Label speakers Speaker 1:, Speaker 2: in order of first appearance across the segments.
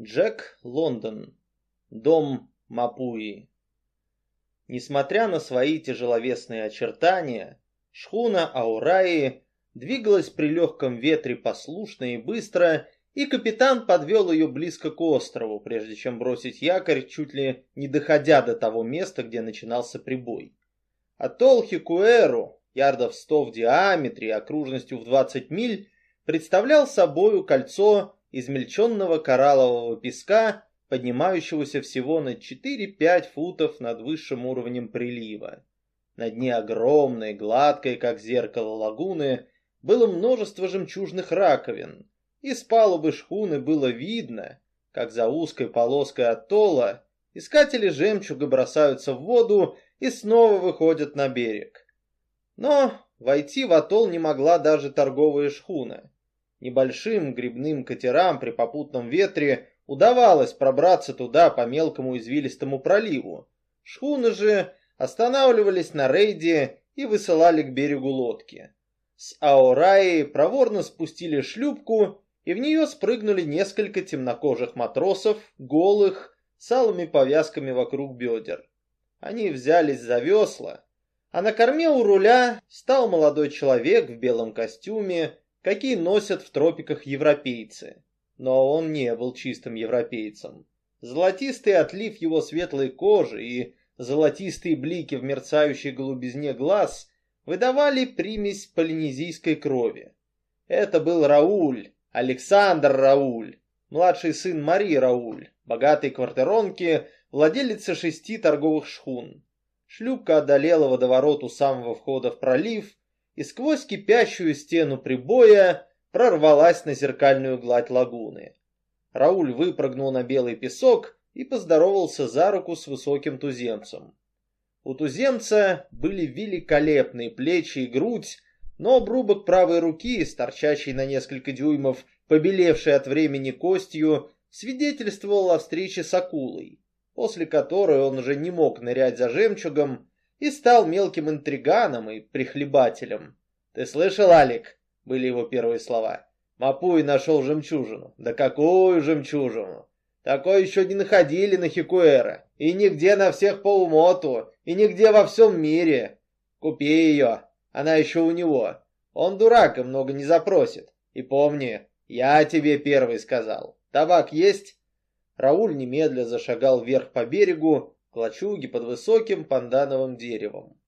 Speaker 1: Джек Лондон. Дом Мапуи. Несмотря на свои тяжеловесные очертания, шхуна Аураи двигалась при легком ветре послушно и быстро, и капитан подвел ее близко к острову, прежде чем бросить якорь, чуть ли не доходя до того места, где начинался прибой. Атолл Хикуэру, ярдов 100 в диаметре окружностью в 20 миль, представлял собою кольцо измельченного кораллового песка, поднимающегося всего на 4-5 футов над высшим уровнем прилива. На дне огромной, гладкой, как зеркало лагуны, было множество жемчужных раковин. Из палубы шхуны было видно, как за узкой полоской атолла искатели жемчуга бросаются в воду и снова выходят на берег. Но войти в атолл не могла даже торговая шхуна. Небольшим грибным катерам при попутном ветре удавалось пробраться туда по мелкому извилистому проливу. Шхуны же останавливались на рейде и высылали к берегу лодки. С Аораи проворно спустили шлюпку, и в нее спрыгнули несколько темнокожих матросов, голых, с алыми повязками вокруг бедер. Они взялись за весла, а на корме у руля стал молодой человек в белом костюме, какие носят в тропиках европейцы. Но он не был чистым европейцем. Золотистый отлив его светлой кожи и золотистые блики в мерцающей голубизне глаз выдавали примесь полинезийской крови. Это был Рауль, Александр Рауль, младший сын Марии Рауль, богатой квартиронки, владелица шести торговых шхун. Шлюпка одолела водоворот у самого входа в пролив и сквозь кипящую стену прибоя прорвалась на зеркальную гладь лагуны. Рауль выпрыгнул на белый песок и поздоровался за руку с высоким туземцем. У туземца были великолепные плечи и грудь, но обрубок правой руки, торчащий на несколько дюймов, побелевший от времени костью, свидетельствовал о встрече с акулой, после которой он уже не мог нырять за жемчугом, и стал мелким интриганом и прихлебателем. «Ты слышал, Алик?» — были его первые слова. «Мапуй нашел жемчужину». «Да какую жемчужину? Такой еще не находили на Хикуэра. И нигде на всех по умоту, и нигде во всем мире. Купи ее, она еще у него. Он дурак и много не запросит. И помни, я тебе первый сказал. Табак есть?» Рауль немедля зашагал вверх по берегу, к лачуге под высоким пандановым деревом.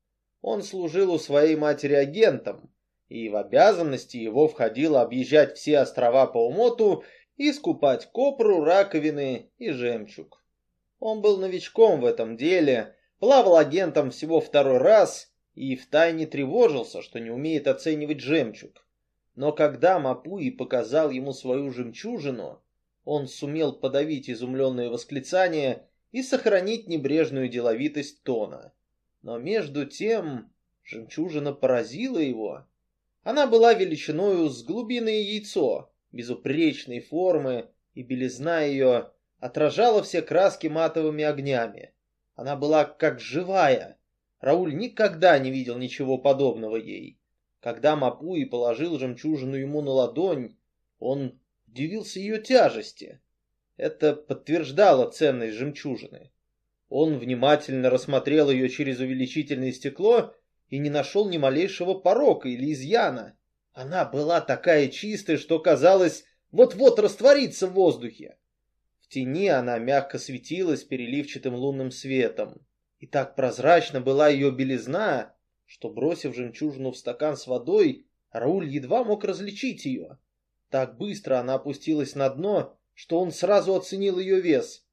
Speaker 1: Он служил у своей матери агентом, и в обязанности его входило объезжать все острова по умоту и скупать копру, раковины и жемчуг. Он был новичком в этом деле, плавал агентом всего второй раз и втайне тревожился, что не умеет оценивать жемчуг. Но когда Мапуи показал ему свою жемчужину, он сумел подавить изумленное восклицание и сохранить небрежную деловитость тона. Но между тем жемчужина поразила его. Она была величиною с глубинное яйцо, безупречной формы, и белизна ее отражала все краски матовыми огнями. Она была как живая. Рауль никогда не видел ничего подобного ей. Когда Мапуи положил жемчужину ему на ладонь, он удивился ее тяжести. Это подтверждало ценность жемчужины. Он внимательно рассмотрел ее через увеличительное стекло и не нашел ни малейшего порока или изъяна. Она была такая чистая, что казалось, вот-вот растворится в воздухе. В тени она мягко светилась переливчатым лунным светом. И так прозрачна была ее белизна, что, бросив жемчужину в стакан с водой, Рауль едва мог различить ее. Так быстро она опустилась на дно, что он сразу оценил ее вес.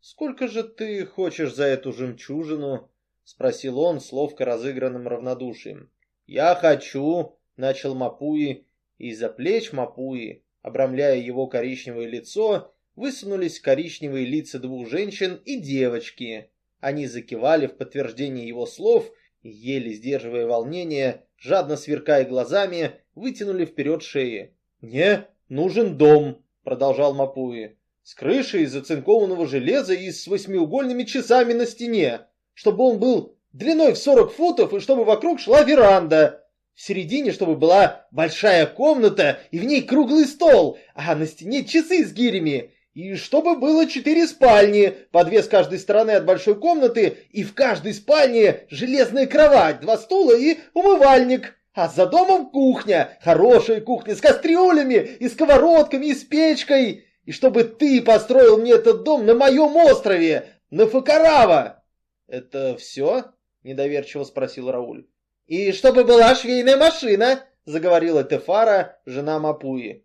Speaker 1: «Сколько же ты хочешь за эту жемчужину?» — спросил он с ловко разыгранным равнодушием. «Я хочу», — начал Мапуи, и из-за плеч Мапуи, обрамляя его коричневое лицо, высунулись коричневые лица двух женщин и девочки. Они закивали в подтверждение его слов еле сдерживая волнение, жадно сверкая глазами, вытянули вперед шеи. «Мне нужен дом», продолжал Мапуи, с крышей из оцинкованного железа и с восьмиугольными часами на стене, чтобы он был длиной в сорок футов и чтобы вокруг шла веранда. В середине, чтобы была большая комната и в ней круглый стол, а на стене часы с гирями. И чтобы было четыре спальни, по две с каждой стороны от большой комнаты, и в каждой спальне железная кровать, два стула и умывальник. А за домом кухня, хорошая кухня, с кастрюлями, и сковородками, и с печкой. И чтобы ты построил мне этот дом на моем острове, на Факарава. Это все? Недоверчиво спросил Рауль. И чтобы была швейная машина, заговорила Тефара, жена Мапуи.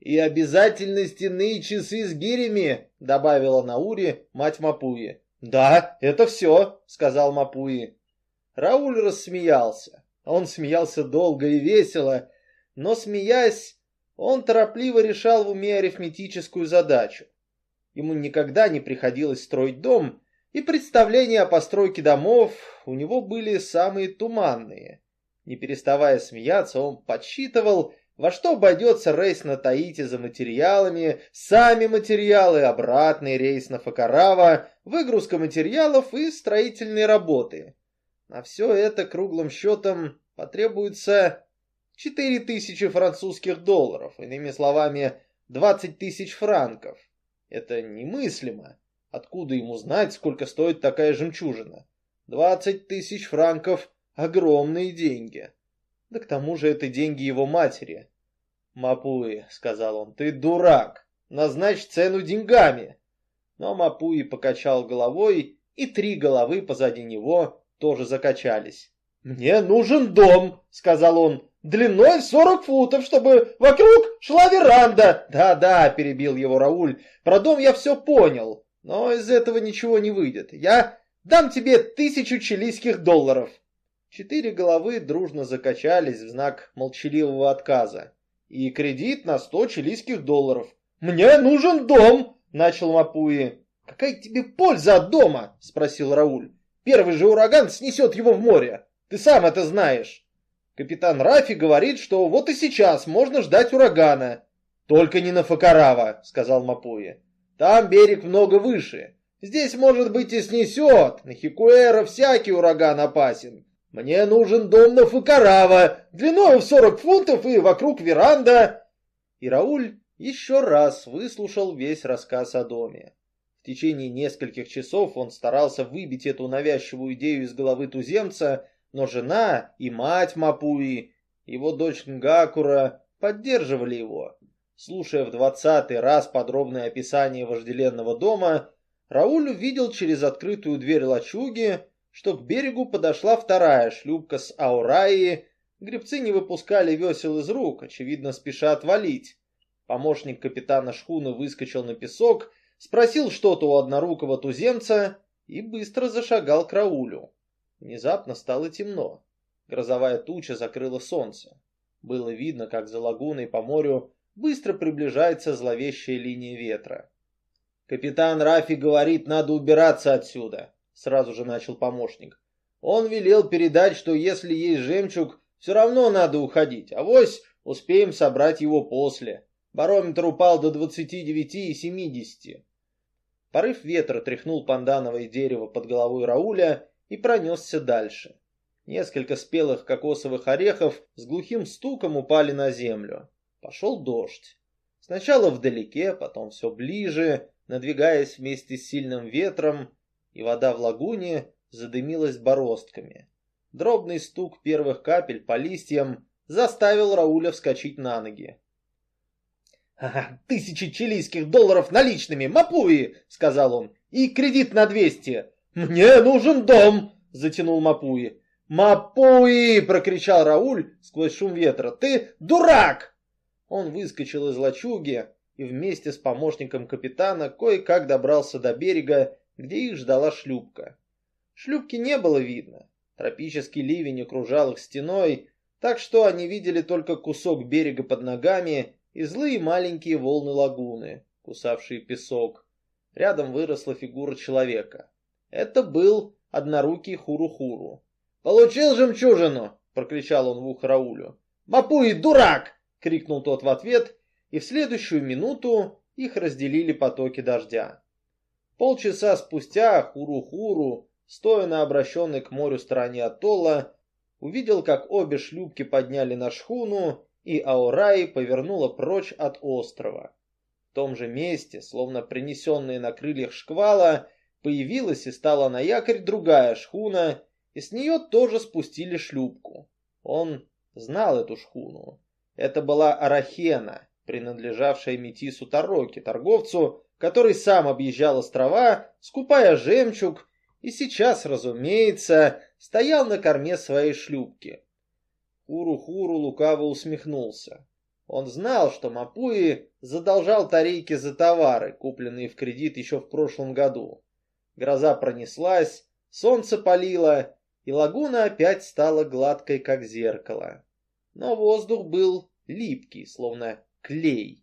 Speaker 1: «И обязательно стенные часы с гирями», — добавила Наури, мать Мапуи. «Да, это все», — сказал Мапуи. Рауль рассмеялся. Он смеялся долго и весело, но, смеясь, он торопливо решал в уме арифметическую задачу. Ему никогда не приходилось строить дом, и представления о постройке домов у него были самые туманные. Не переставая смеяться, он подсчитывал, во что обойдется рейс на Таити за материалами, сами материалы, обратный рейс на Факарава, выгрузка материалов и строительные работы. На все это круглым счетом потребуется 4000 французских долларов, иными словами, 20 тысяч франков. Это немыслимо. Откуда ему знать, сколько стоит такая жемчужина? 20 тысяч франков – огромные деньги. Да к тому же это деньги его матери. «Мапуи», — сказал он, — «ты дурак! Назначь цену деньгами!» Но Мапуи покачал головой, и три головы позади него тоже закачались. «Мне нужен дом», — сказал он, — «длиной в сорок футов, чтобы вокруг шла веранда». «Да-да», — перебил его Рауль, — «про дом я все понял, но из этого ничего не выйдет. Я дам тебе тысячу чилийских долларов». Четыре головы дружно закачались в знак молчаливого отказа. И кредит на сто чилийских долларов. «Мне нужен дом!» — начал Мапуи. «Какая тебе польза от дома?» — спросил Рауль. «Первый же ураган снесет его в море. Ты сам это знаешь». Капитан Рафи говорит, что вот и сейчас можно ждать урагана. «Только не на Факарава», — сказал Мапуи. «Там берег много выше. Здесь, может быть, и снесет. На Хикуэра всякий ураган опасен. Мне нужен дом на Фукарава, длиной в сорок фунтов и вокруг веранда. И Рауль еще раз выслушал весь рассказ о доме. В течение нескольких часов он старался выбить эту навязчивую идею из головы туземца, но жена и мать Мапуи, его дочь Нгакура поддерживали его. Слушая в двадцатый раз подробное описание вожделенного дома, Рауль увидел через открытую дверь лачуги, что к берегу подошла вторая шлюпка с Аураи. Гребцы не выпускали весел из рук, очевидно, спеша отвалить. Помощник капитана шхуны выскочил на песок, спросил что-то у однорукого туземца и быстро зашагал к Раулю. Внезапно стало темно. Грозовая туча закрыла солнце. Было видно, как за лагуной по морю быстро приближается зловещая линия ветра. «Капитан Рафи говорит, надо убираться отсюда», сразу же начал помощник. Он велел передать, что если есть жемчуг, все равно надо уходить, а вось успеем собрать его после. Барометр упал до 29,70. Порыв ветра тряхнул пандановое дерево под головой Рауля и пронесся дальше. Несколько спелых кокосовых орехов с глухим стуком упали на землю. Пошел дождь. Сначала вдалеке, потом все ближе, надвигаясь вместе с сильным ветром, и вода в лагуне задымилась бороздками. Дробный стук первых капель по листьям заставил Рауля вскочить на ноги. «Ага, тысячи чилийских долларов наличными, Мапуи!» — сказал он. «И кредит на двести!» «Мне нужен дом!» — затянул Мапуи. «Мапуи!» — прокричал Рауль сквозь шум ветра. «Ты дурак!» Он выскочил из лачуги и вместе с помощником капитана кое-как добрался до берега где их ждала шлюпка. Шлюпки не было видно. Тропический ливень окружал их стеной, так что они видели только кусок берега под ногами и злые маленькие волны лагуны, кусавшие песок. Рядом выросла фигура человека. Это был однорукий Хуру-Хуру. «Получил жемчужину!» — прокричал он в ухо Раулю. «Мапуи, дурак!» — крикнул тот в ответ, и в следующую минуту их разделили потоки дождя. Полчаса спустя Хуру-Хуру, стоя на обращенной к морю стороне атолла, увидел, как обе шлюпки подняли на шхуну, и Аураи повернула прочь от острова. В том же месте, словно принесенная на крыльях шквала, появилась и стала на якорь другая шхуна, и с нее тоже спустили шлюпку. Он знал эту шхуну. Это была Арахена, принадлежавшая Метису Тароке, торговцу, который сам объезжал острова, скупая жемчуг, и сейчас, разумеется, стоял на корме своей шлюпки. Хуру-хуру лукаво усмехнулся. Он знал, что Мапуи задолжал Тарейке за товары, купленные в кредит еще в прошлом году. Гроза пронеслась, солнце палило, и лагуна опять стала гладкой, как зеркало. Но воздух был липкий, словно клей,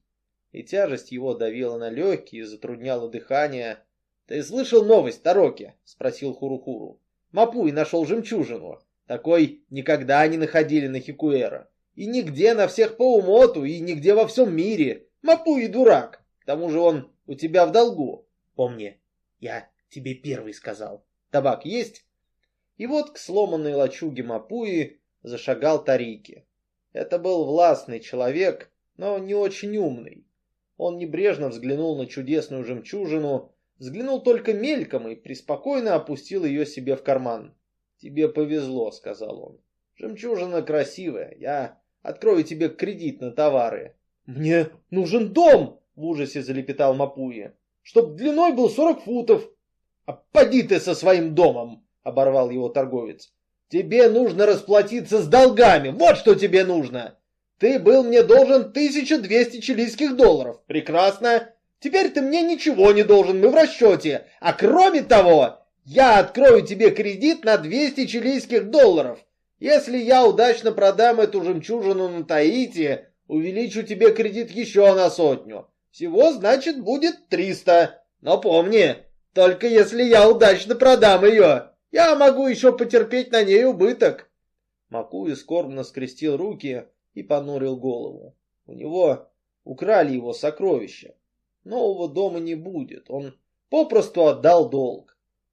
Speaker 1: и тяжесть его давила на легкие затрудняла дыхание. «Ты слышал новость, Тароки?» — спросил Хурухуру. «Мапуи нашел жемчужину. Такой никогда не находили на Хикуэра. И нигде на всех по умоту, и нигде во всем мире. Мапуи дурак. К тому же он у тебя в долгу. Помни, я тебе первый сказал. Табак есть?» И вот к сломанной лачуге Мапуи зашагал Тарики. Это был властный человек, но не очень умный. Он небрежно взглянул на чудесную жемчужину, взглянул только мельком и преспокойно опустил ее себе в карман. «Тебе повезло», — сказал он. «Жемчужина красивая, я открою тебе кредит на товары». «Мне нужен дом!» — в ужасе залепетал Мапуи. «Чтоб длиной был сорок футов». «А поди ты со своим домом!» — оборвал его торговец. «Тебе нужно расплатиться с долгами, вот что тебе нужно! Ты был мне должен 1200 чилийских долларов, прекрасно! Теперь ты мне ничего не должен, мы в расчете, а кроме того, я открою тебе кредит на 200 чилийских долларов. Если я удачно продам эту жемчужину на Таити, увеличу тебе кредит еще на сотню. Всего, значит, будет 300. Но помни, только если я удачно продам ее. Я могу еще потерпеть на ней убыток. Макуи скорбно скрестил руки и понурил голову. У него украли его сокровища. Нового дома не будет. Он попросту отдал долг.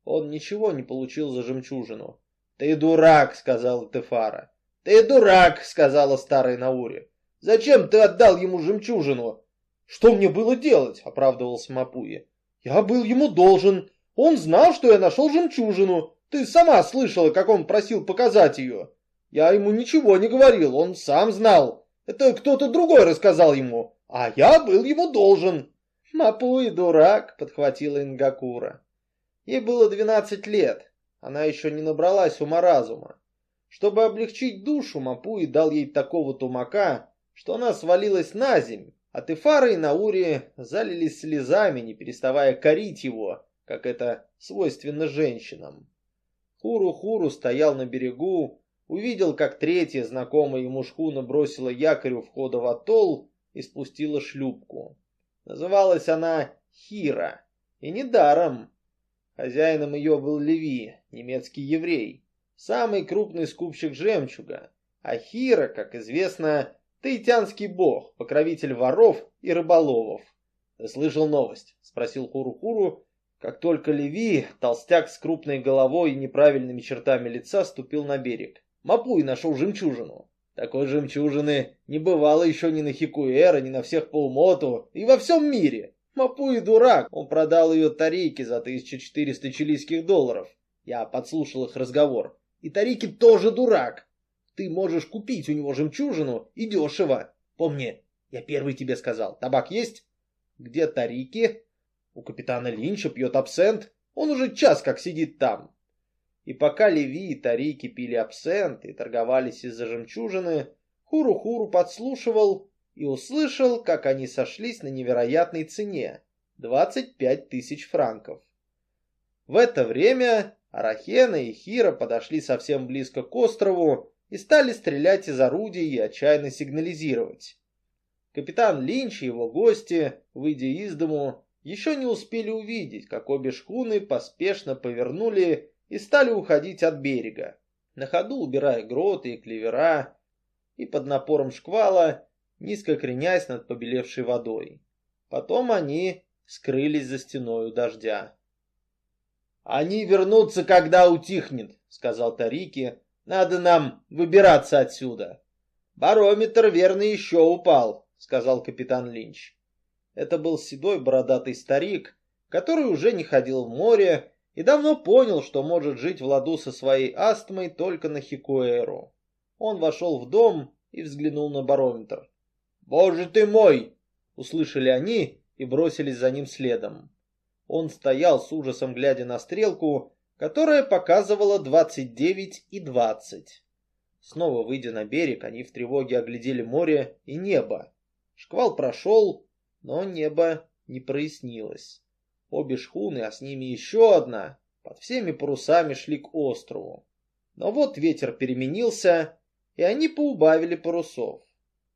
Speaker 1: Он ничего не получил за жемчужину. «Ты дурак!» — сказала Тефара. «Ты дурак!» — сказала старая Наури. «Зачем ты отдал ему жемчужину?» «Что мне было делать?» — оправдывался Мапуи. «Я был ему должен. Он знал, что я нашел жемчужину. Ты сама слышала, как он просил показать ее. Я ему ничего не говорил, он сам знал. Это кто-то другой рассказал ему, а я был ему должен. Мапуи дурак, подхватила Ингакура. Ей было двенадцать лет, она еще не набралась ума-разума. Чтобы облегчить душу, Мапуи дал ей такого тумака, что она свалилась на земь, а Тефара и Наури залились слезами, не переставая корить его, как это свойственно женщинам. Хуру-Хуру стоял на берегу, увидел, как третья знакомая ему шхуна бросила якорь у входа в атолл и спустила шлюпку. Называлась она Хира, и недаром. Хозяином ее был Леви, немецкий еврей, самый крупный скупщик жемчуга, а Хира, как известно, таитянский бог, покровитель воров и рыболовов. «Ты слышал новость?» — спросил Хуру-Хуру, как только Леви, толстяк с крупной головой и неправильными чертами лица, ступил на берег. Мапуй нашел жемчужину. Такой жемчужины не бывало еще ни на Хикуэра, ни на всех полмоту и во всем мире. Мапуи дурак, он продал ее Тарики за 1400 чилийских долларов. Я подслушал их разговор. И Тарики тоже дурак. Ты можешь купить у него жемчужину и дешево. Помни, я первый тебе сказал. Табак есть? Где Тарики? У капитана Линча пьет абсент. Он уже час как сидит там. И пока Леви и Тарики пили абсент и торговались из-за жемчужины, Хуру-Хуру подслушивал и услышал, как они сошлись на невероятной цене – 25 тысяч франков. В это время Арахена и Хира подошли совсем близко к острову и стали стрелять из орудий и отчаянно сигнализировать. Капитан Линч и его гости, выйдя из дому, еще не успели увидеть, как обе шхуны поспешно повернули и стали уходить от берега, на ходу убирая гроты и клевера, и под напором шквала, низко кренясь над побелевшей водой. Потом они скрылись за стеною дождя. «Они вернутся, когда утихнет», — сказал Тарики. «Надо нам выбираться отсюда». «Барометр, верно, еще упал», — сказал капитан Линч. Это был седой бородатый старик, который уже не ходил в море и давно понял, что может жить в ладу со своей астмой только на Хикуэру. Он вошел в дом и взглянул на барометр. «Боже ты мой!» — услышали они и бросились за ним следом. Он стоял с ужасом, глядя на стрелку, которая показывала двадцать девять и двадцать. Снова выйдя на берег, они в тревоге оглядели море и небо. Шквал прошел, но небо не прояснилось. Обе шхуны, а с ними еще одна, под всеми парусами шли к острову. Но вот ветер переменился, и они поубавили парусов.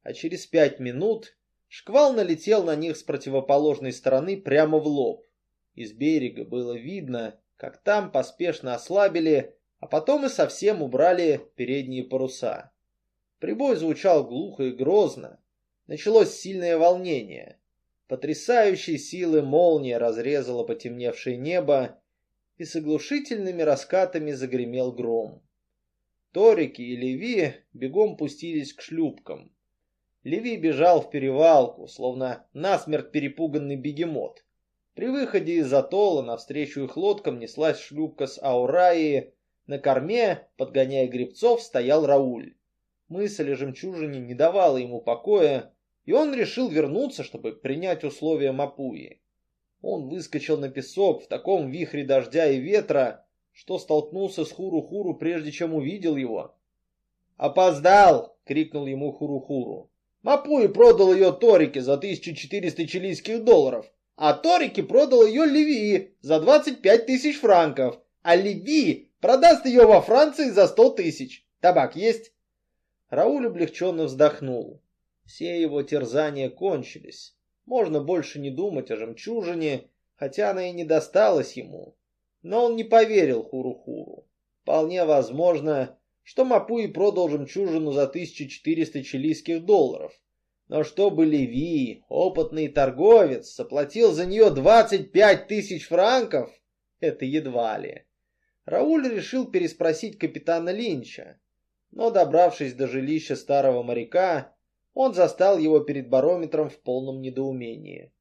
Speaker 1: А через пять минут шквал налетел на них с противоположной стороны прямо в лоб. Из берега было видно, как там поспешно ослабили, а потом и совсем убрали передние паруса. Прибой звучал глухо и грозно. Началось сильное волнение. Потрясающей силы молния разрезала потемневшее небо, и с оглушительными раскатами загремел гром. Торики и Леви бегом пустились к шлюпкам. Леви бежал в перевалку, словно насмерть перепуганный бегемот. При выходе из атолла навстречу их лодкам неслась шлюпка с Аураи. На корме, подгоняя гребцов, стоял Рауль. Мысль о жемчужине не давала ему покоя, и он решил вернуться, чтобы принять условия Мапуи. Он выскочил на песок в таком вихре дождя и ветра, что столкнулся с Хуру-Хуру, прежде чем увидел его. «Опоздал!» — крикнул ему Хуру-Хуру. «Мапуи продал ее Торике за 1400 чилийских долларов, а Торике продал ее Леви за 25 тысяч франков, а Леви продаст ее во Франции за 100 тысяч. Табак есть?» Рауль облегченно вздохнул. Все его терзания кончились. Можно больше не думать о жемчужине, хотя она и не досталась ему. Но он не поверил Хуру-Хуру. Вполне возможно, что Мапуи продал жемчужину за 1400 чилийских долларов. Но чтобы Леви, опытный торговец, заплатил за нее 25 тысяч франков, это едва ли. Рауль решил переспросить капитана Линча. Но, добравшись до жилища старого моряка, он застал его перед барометром в полном недоумении.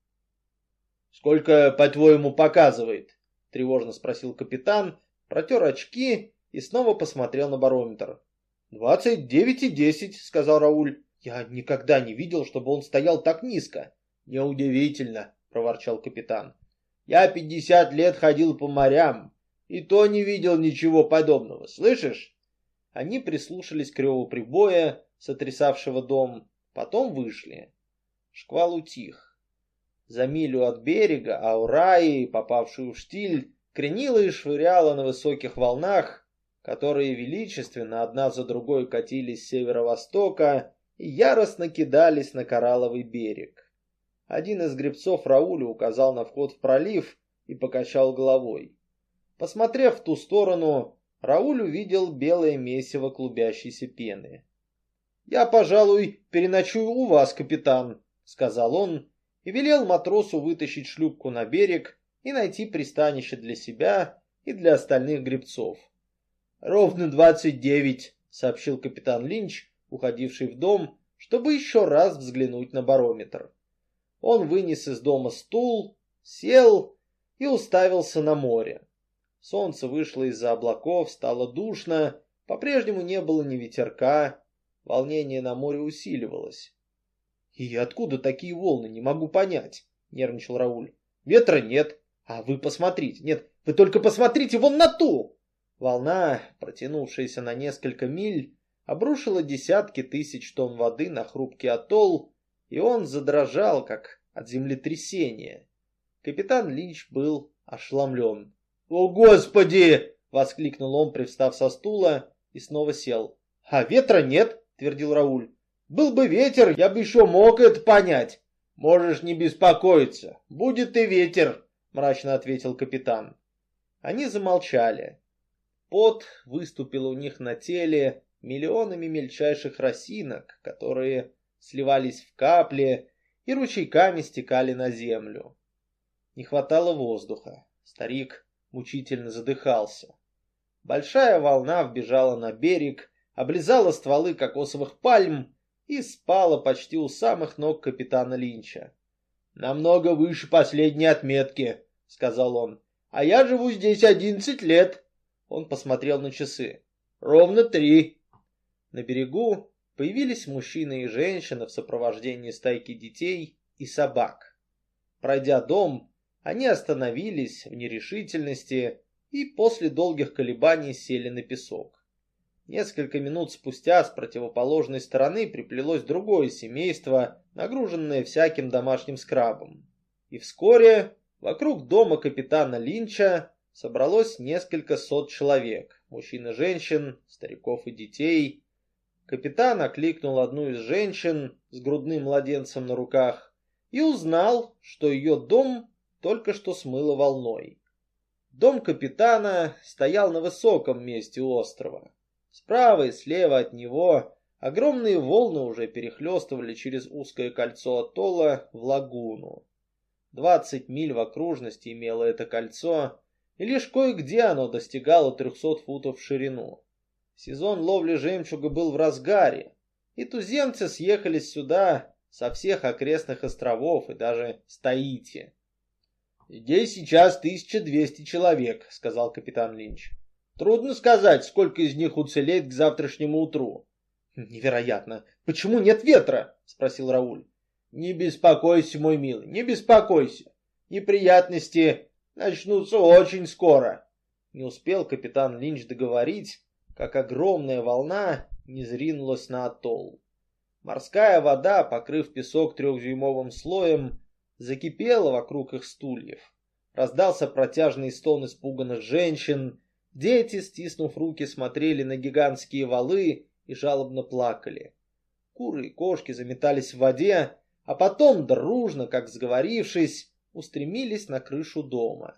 Speaker 1: «Сколько, по-твоему, показывает?» — тревожно спросил капитан, протер очки и снова посмотрел на барометр. «Двадцать девять и десять», — сказал Рауль. «Я никогда не видел, чтобы он стоял так низко». «Неудивительно», — проворчал капитан. «Я пятьдесят лет ходил по морям, и то не видел ничего подобного, слышишь?» Они прислушались к реву прибоя, сотрясавшего дом, Потом вышли. Шквал утих. За милю от берега Аураи, попавшую в штиль, кренила и швыряла на высоких волнах, которые величественно одна за другой катились с северо-востока и яростно кидались на коралловый берег. Один из гребцов Рауля указал на вход в пролив и покачал головой. Посмотрев в ту сторону, Рауль увидел белое месиво клубящейся пены. «Я, пожалуй, переночую у вас, капитан», — сказал он и велел матросу вытащить шлюпку на берег и найти пристанище для себя и для остальных гребцов. «Ровно двадцать девять», — сообщил капитан Линч, уходивший в дом, чтобы еще раз взглянуть на барометр. Он вынес из дома стул, сел и уставился на море. Солнце вышло из-за облаков, стало душно, по-прежнему не было ни ветерка, Волнение на море усиливалось. «И откуда такие волны, не могу понять», — нервничал Рауль. «Ветра нет, а вы посмотрите. Нет, вы только посмотрите вон на ту!» Волна, протянувшаяся на несколько миль, обрушила десятки тысяч тонн воды на хрупкий атолл, и он задрожал, как от землетрясения. Капитан Линч был ошеломлен. «О, Господи!» — воскликнул он, привстав со стула, и снова сел. «А ветра нет!» твердил Рауль. «Был бы ветер, я бы еще мог это понять». «Можешь не беспокоиться, будет и ветер», — мрачно ответил капитан. Они замолчали. Пот выступил у них на теле миллионами мельчайших росинок, которые сливались в капли и ручейками стекали на землю. Не хватало воздуха. Старик мучительно задыхался. Большая волна вбежала на берег облизала стволы кокосовых пальм и спала почти у самых ног капитана Линча. «Намного выше последней отметки», — сказал он. «А я живу здесь одиннадцать лет». Он посмотрел на часы. «Ровно три». На берегу появились мужчина и женщина в сопровождении стайки детей и собак. Пройдя дом, они остановились в нерешительности и после долгих колебаний сели на песок. Несколько минут спустя с противоположной стороны приплелось другое семейство, нагруженное всяким домашним скрабом. И вскоре вокруг дома капитана Линча собралось несколько сот человек, мужчин и женщин, стариков и детей. Капитан окликнул одну из женщин с грудным младенцем на руках и узнал, что ее дом только что смыло волной. Дом капитана стоял на высоком месте острова. Справа и слева от него огромные волны уже перехлестывали через узкое кольцо атолла в лагуну. Двадцать миль в окружности имело это кольцо, и лишь кое-где оно достигало трехсот футов в ширину. Сезон ловли жемчуга был в разгаре, и туземцы съехались сюда со всех окрестных островов и даже с Таити. «Здесь сейчас 1200 человек», — сказал капитан Линч. Трудно сказать, сколько из них уцелеет к завтрашнему утру. Невероятно. Почему нет ветра? Спросил Рауль. Не беспокойся, мой милый, не беспокойся. Неприятности начнутся очень скоро. Не успел капитан Линч договорить, как огромная волна не зринулась на атолл. Морская вода, покрыв песок трехдюймовым слоем, закипела вокруг их стульев. Раздался протяжный стон испуганных женщин, Дети, стиснув руки, смотрели на гигантские валы и жалобно плакали. Куры и кошки заметались в воде, а потом, дружно, как сговорившись, устремились на крышу дома.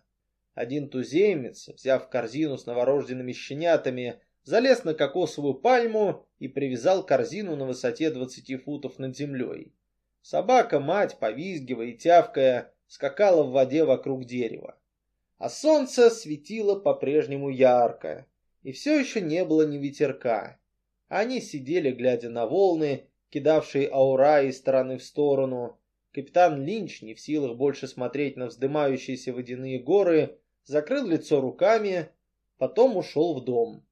Speaker 1: Один туземец, взяв корзину с новорожденными щенятами, залез на кокосовую пальму и привязал корзину на высоте двадцати футов над землей. Собака-мать, повизгивая и тявкая, скакала в воде вокруг дерева. А солнце светило по-прежнему ярко, и все еще не было ни ветерка. Они сидели, глядя на волны, кидавшие аура из стороны в сторону. Капитан Линч, не в силах больше смотреть на вздымающиеся водяные горы, закрыл лицо руками, потом ушел в дом.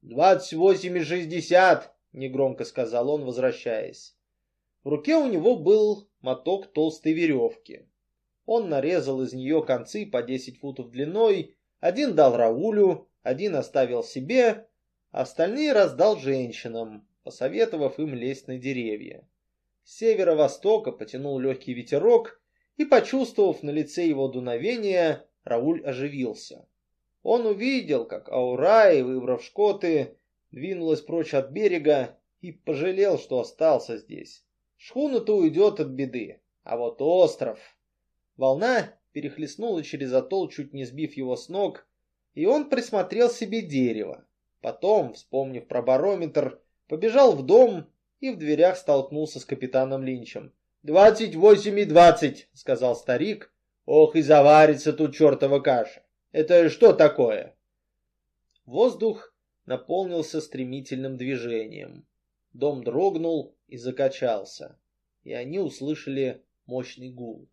Speaker 1: «Двадцать восемь и шестьдесят!» — негромко сказал он, возвращаясь. В руке у него был моток толстой веревки. Он нарезал из нее концы по 10 футов длиной, один дал Раулю, один оставил себе, остальные раздал женщинам, посоветовав им лезть на деревья. Северо-востока потянул легкий ветерок, и, почувствовав на лице его дуновение, Рауль оживился. Он увидел, как Аурай, выбрав шкоты, двинулась прочь от берега и пожалел, что остался здесь. Шхуна-то уйдет от беды, а вот остров... Волна перехлестнула через атолл, чуть не сбив его с ног, и он присмотрел себе дерево. Потом, вспомнив про барометр, побежал в дом и в дверях столкнулся с капитаном Линчем. «Двадцать восемь и двадцать», — сказал старик. «Ох, и заварится тут чертова каша! Это что такое?» Воздух наполнился стремительным движением. Дом дрогнул и закачался, и они услышали мощный гул.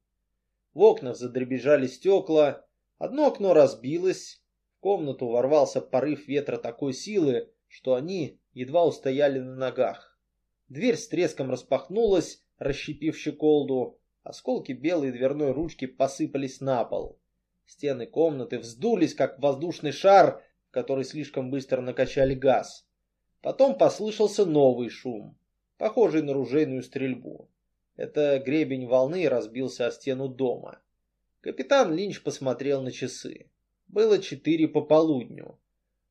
Speaker 1: В окнах задребезжали стекла, одно окно разбилось, в комнату ворвался порыв ветра такой силы, что они едва устояли на ногах. Дверь с треском распахнулась, расщепив щеколду, осколки белой дверной ручки посыпались на пол. Стены комнаты вздулись, как воздушный шар, который слишком быстро накачали газ. Потом послышался новый шум, похожий на ружейную стрельбу. Это гребень волны разбился о стену дома. Капитан Линч посмотрел на часы. Было четыре по полудню.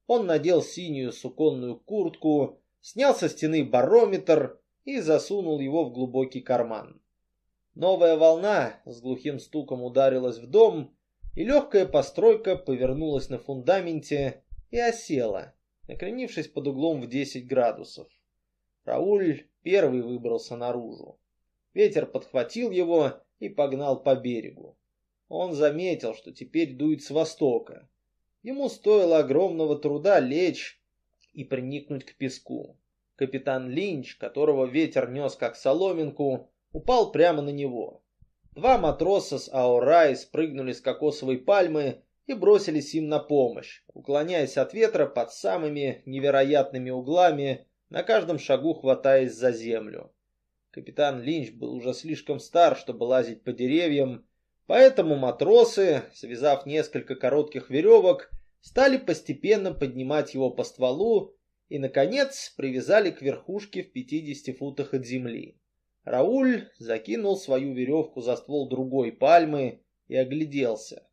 Speaker 1: Он надел синюю суконную куртку, снял со стены барометр и засунул его в глубокий карман. Новая волна с глухим стуком ударилась в дом, и легкая постройка повернулась на фундаменте и осела, накренившись под углом в 10 градусов. Рауль первый выбрался наружу. Ветер подхватил его и погнал по берегу. Он заметил, что теперь дует с востока. Ему стоило огромного труда лечь и приникнуть к песку. Капитан Линч, которого ветер нес как соломинку, упал прямо на него. Два матроса с Аурай спрыгнули с кокосовой пальмы и бросились им на помощь, уклоняясь от ветра под самыми невероятными углами, на каждом шагу хватаясь за землю. Капитан Линч был уже слишком стар, чтобы лазить по деревьям, поэтому матросы, связав несколько коротких веревок, стали постепенно поднимать его по стволу и, наконец, привязали к верхушке в 50 футах от земли. Рауль закинул свою веревку за ствол другой пальмы и огляделся.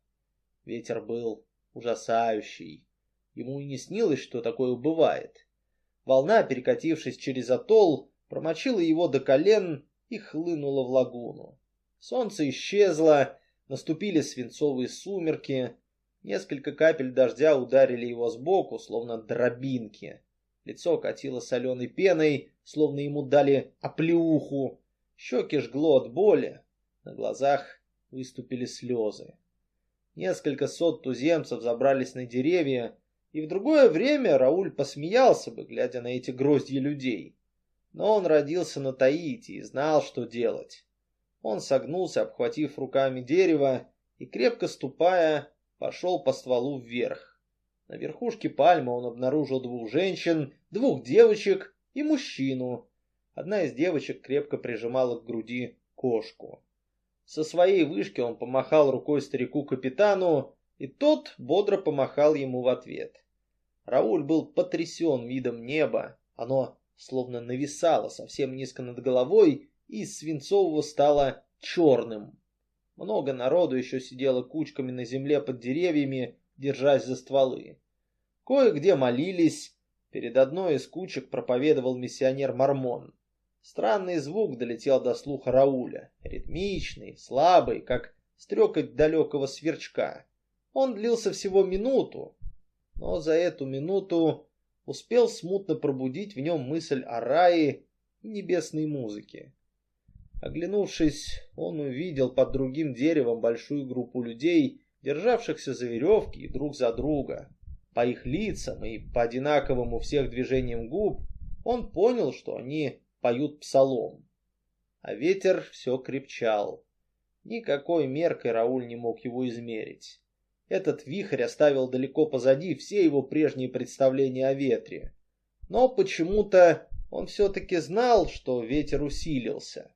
Speaker 1: Ветер был ужасающий. Ему и не снилось, что такое бывает. Волна, перекатившись через атолл, промочила его до колен и хлынула в лагуну. Солнце исчезло, наступили свинцовые сумерки, несколько капель дождя ударили его сбоку, словно дробинки. Лицо катило соленой пеной, словно ему дали оплеуху. Щеки жгло от боли, на глазах выступили слезы. Несколько сот туземцев забрались на деревья, и в другое время Рауль посмеялся бы, глядя на эти гроздья людей. Но он родился на Таити и знал, что делать. Он согнулся, обхватив руками дерево, и, крепко ступая, пошел по стволу вверх. На верхушке пальмы он обнаружил двух женщин, двух девочек и мужчину. Одна из девочек крепко прижимала к груди кошку. Со своей вышки он помахал рукой старику-капитану, и тот бодро помахал ему в ответ. Рауль был потрясен видом неба. Оно словно нависало совсем низко над головой и из свинцового стало черным. Много народу еще сидело кучками на земле под деревьями, держась за стволы. Кое-где молились. Перед одной из кучек проповедовал миссионер Мормон. Странный звук долетел до слуха Рауля. Ритмичный, слабый, как стрекоть далекого сверчка. Он длился всего минуту, но за эту минуту успел смутно пробудить в нем мысль о рае и небесной музыке. Оглянувшись, он увидел под другим деревом большую группу людей, державшихся за веревки и друг за друга. По их лицам и по одинаковым у всех движениям губ он понял, что они поют псалом. А ветер все крепчал. Никакой меркой Рауль не мог его измерить. Этот вихрь оставил далеко позади все его прежние представления о ветре. Но почему-то он все-таки знал, что ветер усилился.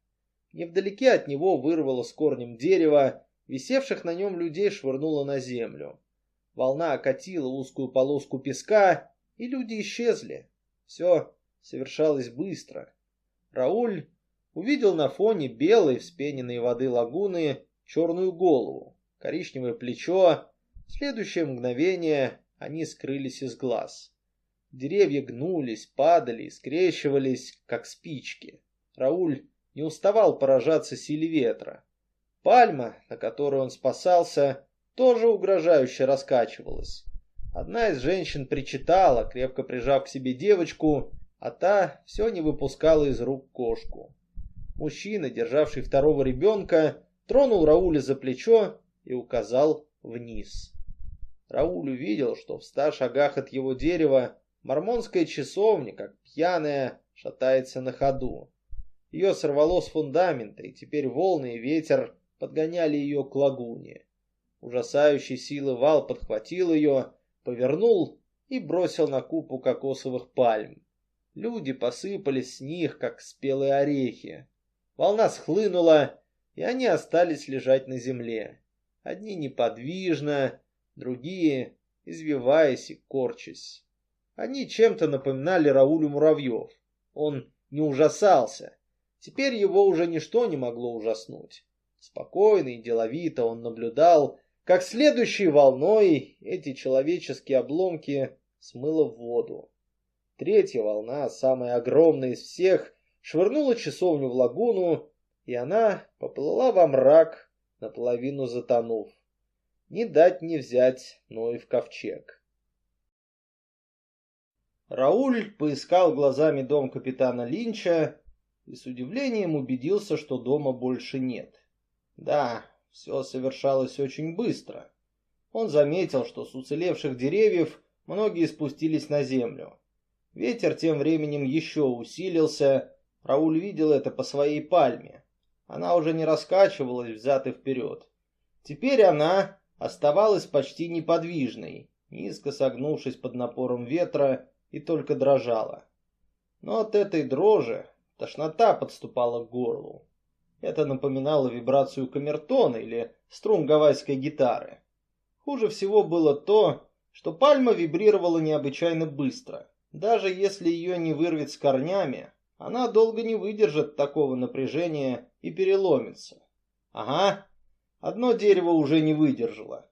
Speaker 1: Невдалеке от него вырвало с корнем дерева, висевших на нем людей швырнуло на землю. Волна окатила узкую полоску песка, и люди исчезли. Все совершалось быстро. Рауль увидел на фоне белой вспененной воды лагуны черную голову, коричневое плечо, в следующее мгновение они скрылись из глаз. Деревья гнулись, падали и скрещивались, как спички. Рауль не уставал поражаться силе ветра. Пальма, на которой он спасался, тоже угрожающе раскачивалась. Одна из женщин причитала, крепко прижав к себе девочку, а та все не выпускала из рук кошку. Мужчина, державший второго ребенка, тронул Рауля за плечо и указал вниз. Рауль увидел, что в ста шагах от его дерева мормонская часовня, как пьяная, шатается на ходу. Ее сорвало с фундамента, и теперь волны и ветер подгоняли ее к лагуне. Ужасающей силы вал подхватил ее, повернул и бросил на купу кокосовых пальм. Люди посыпались с них, как спелые орехи. Волна схлынула, и они остались лежать на земле. Одни неподвижно, другие, извиваясь и корчась. Они чем-то напоминали Раулю Муравьев. Он не ужасался. Теперь его уже ничто не могло ужаснуть. Спокойно и деловито он наблюдал, как следующей волной эти человеческие обломки смыло в воду. Третья волна, самая огромная из всех, швырнула часовню в лагуну, и она поплыла во мрак, наполовину затонув. Не дать не взять, но и в ковчег. Рауль поискал глазами дом капитана Линча и с удивлением убедился, что дома больше нет. Да, все совершалось очень быстро. Он заметил, что с уцелевших деревьев многие спустились на землю. Ветер тем временем еще усилился, Рауль видел это по своей пальме. Она уже не раскачивалась взад и вперед. Теперь она оставалась почти неподвижной, низко согнувшись под напором ветра и только дрожала. Но от этой дрожи тошнота подступала к горлу. Это напоминало вибрацию камертона или струн гавайской гитары. Хуже всего было то, что пальма вибрировала необычайно быстро. Даже если ее не вырвет с корнями, она долго не выдержит такого напряжения и переломится. Ага, одно дерево уже не выдержало.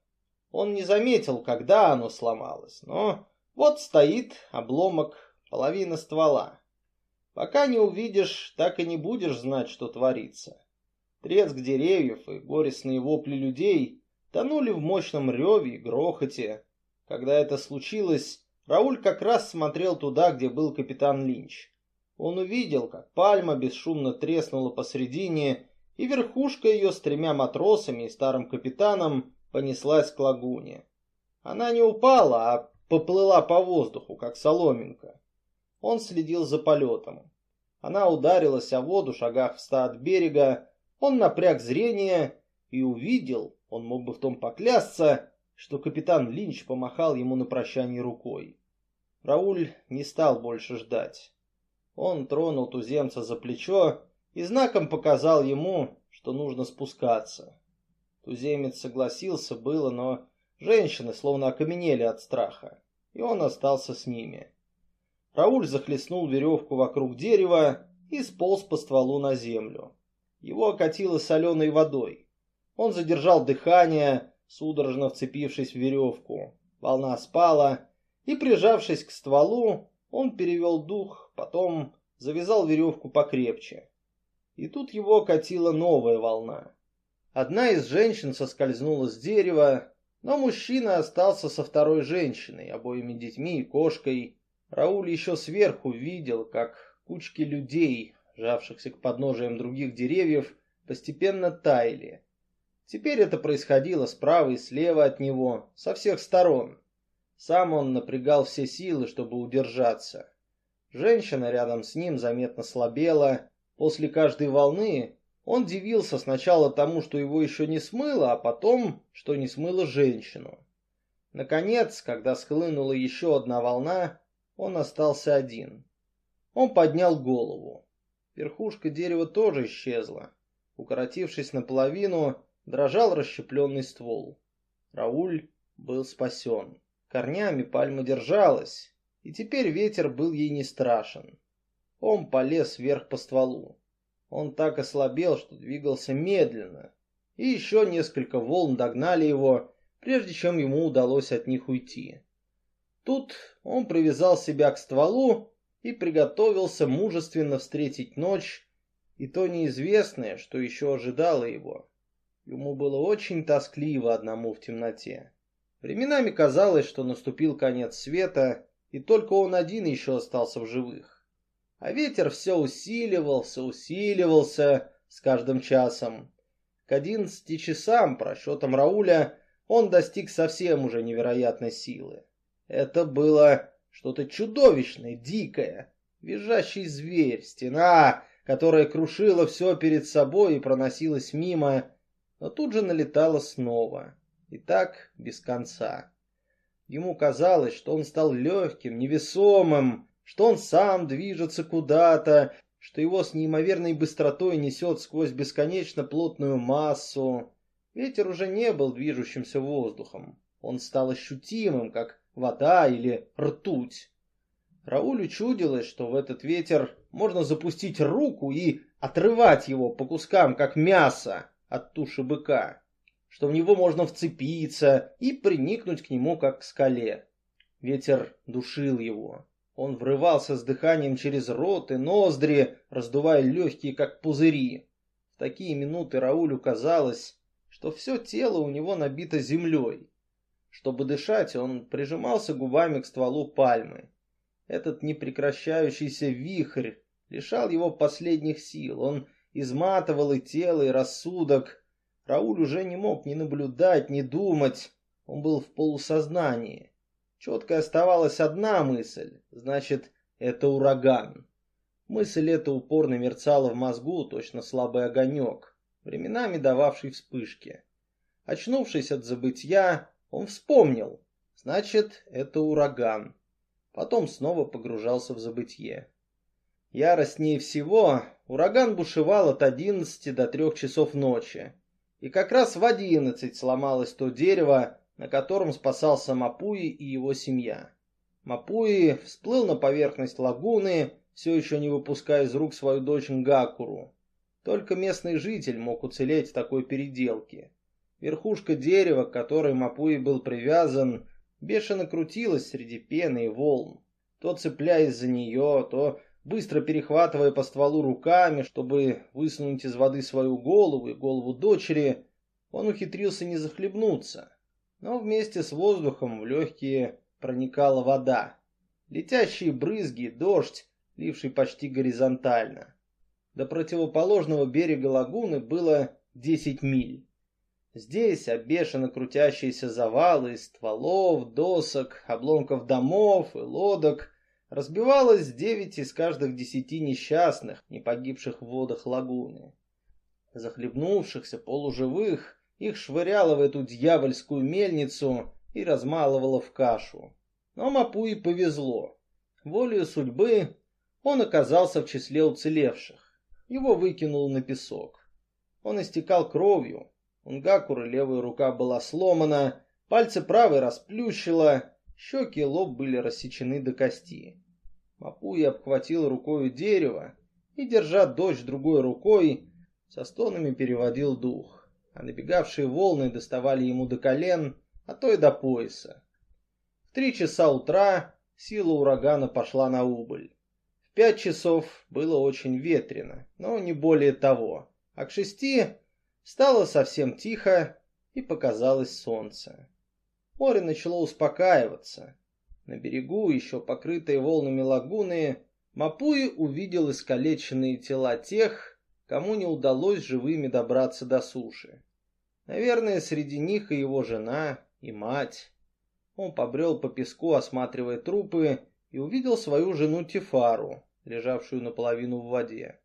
Speaker 1: Он не заметил, когда оно сломалось, но вот стоит обломок, половина ствола. Пока не увидишь, так и не будешь знать, что творится. Треск деревьев и горестные вопли людей тонули в мощном реве и грохоте. Когда это случилось, Рауль как раз смотрел туда, где был капитан Линч. Он увидел, как пальма бесшумно треснула посредине, и верхушка ее с тремя матросами и старым капитаном понеслась к лагуне. Она не упала, а поплыла по воздуху, как соломинка. Он следил за полетом. Она ударилась о воду шагах в ста от берега, он напряг зрение и увидел, он мог бы в том поклясться, что капитан Линч помахал ему на прощание рукой. Рауль не стал больше ждать. Он тронул туземца за плечо и знаком показал ему, что нужно спускаться. Туземец согласился было, но женщины словно окаменели от страха, и он остался с ними. Рауль захлестнул веревку вокруг дерева и сполз по стволу на землю. Его окатило соленой водой. Он задержал дыхание, судорожно вцепившись в веревку. Волна спала, и, прижавшись к стволу, он перевел дух, потом завязал веревку покрепче. И тут его окатила новая волна. Одна из женщин соскользнула с дерева, но мужчина остался со второй женщиной, обоими детьми и кошкой, Рауль еще сверху видел, как кучки людей, жавшихся к подножиям других деревьев, постепенно таяли. Теперь это происходило справа и слева от него, со всех сторон. Сам он напрягал все силы, чтобы удержаться. Женщина рядом с ним заметно слабела. После каждой волны он дивился сначала тому, что его еще не смыло, а потом, что не смыло женщину. Наконец, когда схлынула еще одна волна, он остался один. Он поднял голову. Верхушка дерева тоже исчезла. Укоротившись наполовину, дрожал расщепленный ствол. Рауль был спасен. Корнями пальма держалась, и теперь ветер был ей не страшен. Он полез вверх по стволу. Он так ослабел, что двигался медленно, и еще несколько волн догнали его, прежде чем ему удалось от них уйти. Тут он привязал себя к стволу и приготовился мужественно встретить ночь и то неизвестное, что еще ожидало его. Ему было очень тоскливо одному в темноте. Временами казалось, что наступил конец света, и только он один еще остался в живых. А ветер все усиливался, усиливался с каждым часом. К одиннадцати часам, по расчетам Рауля, он достиг совсем уже невероятной силы. Это было что-то чудовищное, дикое, визжащий зверь, стена, которая крушила все перед собой и проносилась мимо, но тут же налетала снова. И так без конца. Ему казалось, что он стал легким, невесомым, что он сам движется куда-то, что его с неимоверной быстротой несет сквозь бесконечно плотную массу. Ветер уже не был движущимся воздухом. Он стал ощутимым, как вода или ртуть. Раулю чудилось, что в этот ветер можно запустить руку и отрывать его по кускам, как мясо от туши быка, что в него можно вцепиться и приникнуть к нему, как к скале. Ветер душил его. Он врывался с дыханием через рот и ноздри, раздувая легкие, как пузыри. В такие минуты Раулю казалось, что все тело у него набито землей. Чтобы дышать, он прижимался губами к стволу пальмы. Этот непрекращающийся вихрь лишал его последних сил. Он изматывал и тело, и рассудок. Рауль уже не мог ни наблюдать, ни думать. Он был в полусознании. Четко оставалась одна мысль. Значит, это ураган. Мысль эта упорно мерцала в мозгу, точно слабый огонек, временами дававший вспышки. Очнувшись от забытья, он вспомнил. Значит, это ураган. Потом снова погружался в забытье. Яростнее всего ураган бушевал от одиннадцати до трех часов ночи. И как раз в одиннадцать сломалось то дерево, на котором спасался Мапуи и его семья. Мапуи всплыл на поверхность лагуны, все еще не выпуская из рук свою дочь Нгакуру. Только местный житель мог уцелеть в такой переделке. Верхушка дерева, к которой Мапуи был привязан, бешено крутилась среди пены и волн. То цепляясь за нее, то быстро перехватывая по стволу руками, чтобы высунуть из воды свою голову и голову дочери, он ухитрился не захлебнуться. Но вместе с воздухом в легкие проникала вода. Летящие брызги, дождь, ливший почти горизонтально. До противоположного берега лагуны было 10 миль. Здесь обешаны крутящиеся завалы из стволов, досок, обломков домов и лодок. Разбивалось девять из каждых десяти несчастных, не погибших в водах лагуны. Захлебнувшихся, полуживых, их швыряло в эту дьявольскую мельницу и размалывало в кашу. Но Мапуи повезло. Волею судьбы он оказался в числе уцелевших. Его выкинуло на песок. Он истекал кровью. У Нгакуры левая рука была сломана, пальцы правой расплющило, щеки и лоб были рассечены до кости. Мапуи обхватил рукой дерево и, держа дочь другой рукой, со стонами переводил дух, а набегавшие волны доставали ему до колен, а то и до пояса. В три часа утра сила урагана пошла на убыль пять часов было очень ветрено, но не более того. А к шести стало совсем тихо и показалось солнце. Море начало успокаиваться. На берегу, еще покрытые волнами лагуны, Мапуи увидел искалеченные тела тех, кому не удалось живыми добраться до суши. Наверное, среди них и его жена, и мать. Он побрел по песку, осматривая трупы, и увидел свою жену Тифару, лежавшую наполовину в воде.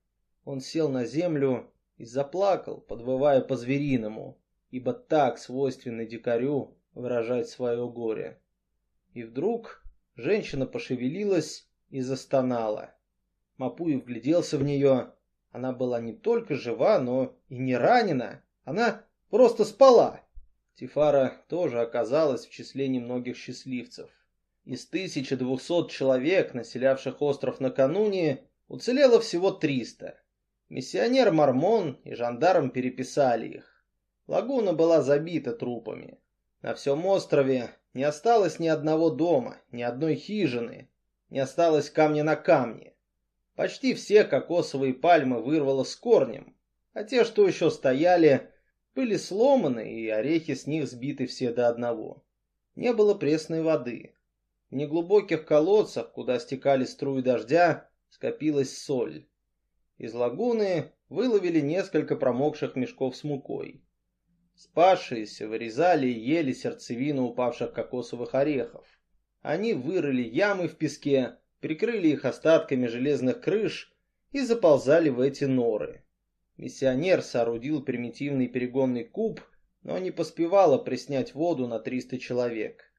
Speaker 1: Он сел на землю и заплакал, подвывая по-звериному, ибо так свойственно дикарю выражать свое горе. И вдруг женщина пошевелилась и застонала. Мапуи вгляделся в нее. Она была не только жива, но и не ранена. Она просто спала. Тифара тоже оказалась в числе немногих счастливцев. Из 1200 человек, населявших остров накануне, уцелело всего 300. Миссионер Мормон и жандарм переписали их. Лагуна была забита трупами. На всем острове не осталось ни одного дома, ни одной хижины, не осталось камня на камне. Почти все кокосовые пальмы вырвало с корнем, а те, что еще стояли, были сломаны, и орехи с них сбиты все до одного. Не было пресной воды. В неглубоких колодцах, куда стекали струи дождя, скопилась соль. Из лагуны выловили несколько промокших мешков с мукой. Спасшиеся вырезали и ели сердцевину упавших кокосовых орехов. Они вырыли ямы в песке, прикрыли их остатками железных крыш и заползали в эти норы. Миссионер соорудил примитивный перегонный куб, но не поспевало приснять воду на 300 человек.